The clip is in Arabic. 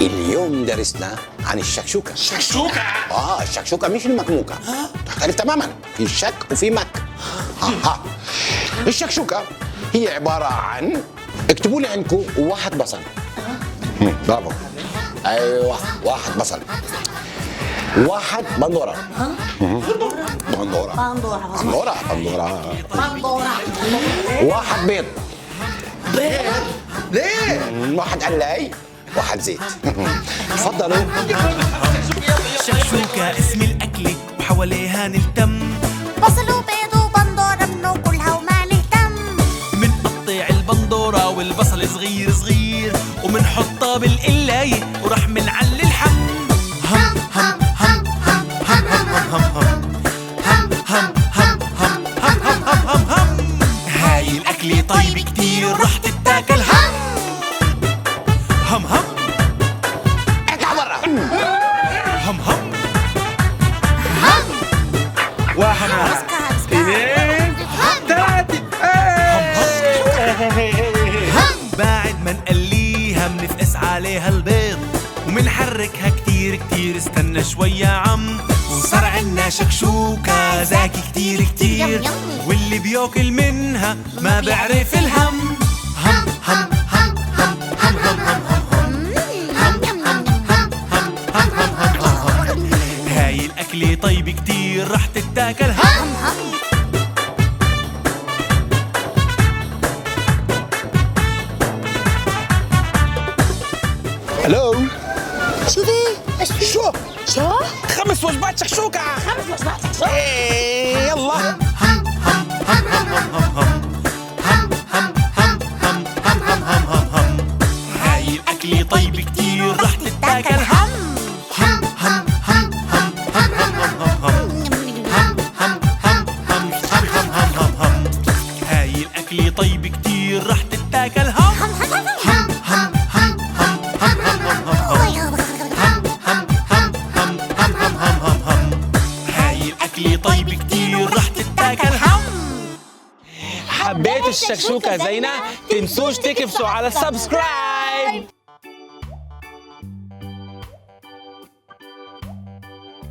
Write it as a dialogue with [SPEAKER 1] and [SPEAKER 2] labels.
[SPEAKER 1] اليوم درسنا عن الشكشوكة
[SPEAKER 2] شكشوكة
[SPEAKER 1] آه الشكشوكة مش المكموكة تختلف تماما في شك وفي مك ها الشكشوكة هي عبارة عن اكتبوا لي عندكم واحد بصل برافو أيوه واحد بصل واحد بندورة. مم. بندورة.
[SPEAKER 3] بندورة.
[SPEAKER 1] بندورة بندورة
[SPEAKER 3] بندورة
[SPEAKER 1] واحد بيض.
[SPEAKER 2] بيض ليه؟
[SPEAKER 1] واحد قلاي. واحد زيت. تفضلوا.
[SPEAKER 4] شكشوكة اسم الأكلة وحواليها نلتم.
[SPEAKER 3] بصل وبيض وبندورة بناكلها وما نهتم.
[SPEAKER 4] منقطع البندورة والبصل صغير صغير. ومنحطها بالقلاية. الأكلة طيب كتير رح تتاكل هم هم هم.
[SPEAKER 1] اطلع برا
[SPEAKER 4] هم هم.
[SPEAKER 2] واحد. اثنين ثلاثة
[SPEAKER 4] بعد ما نقليها منفقس عليها البيض ومنحركها كتير كتير. استنى شوي يا عم. وصار عنا شكشوكة زاكي كتير كتير واللي بياكل منها ما بيعرف الهم هم هم هم هم هم هم هم هم هاي الأكلة طيب كتير رح تتاكل هم
[SPEAKER 1] ألو
[SPEAKER 3] شو في؟ إيش في؟
[SPEAKER 1] شو
[SPEAKER 3] شو؟
[SPEAKER 2] خمس وجبات شكشوكة.
[SPEAKER 3] خمس وجبات
[SPEAKER 1] إيه، يلا.
[SPEAKER 4] الأكلة طيب كتير رح تتاكل. هم
[SPEAKER 2] حبيت الشكشوكة زينة؟ تنسوش تكبسوا على السبسكرايب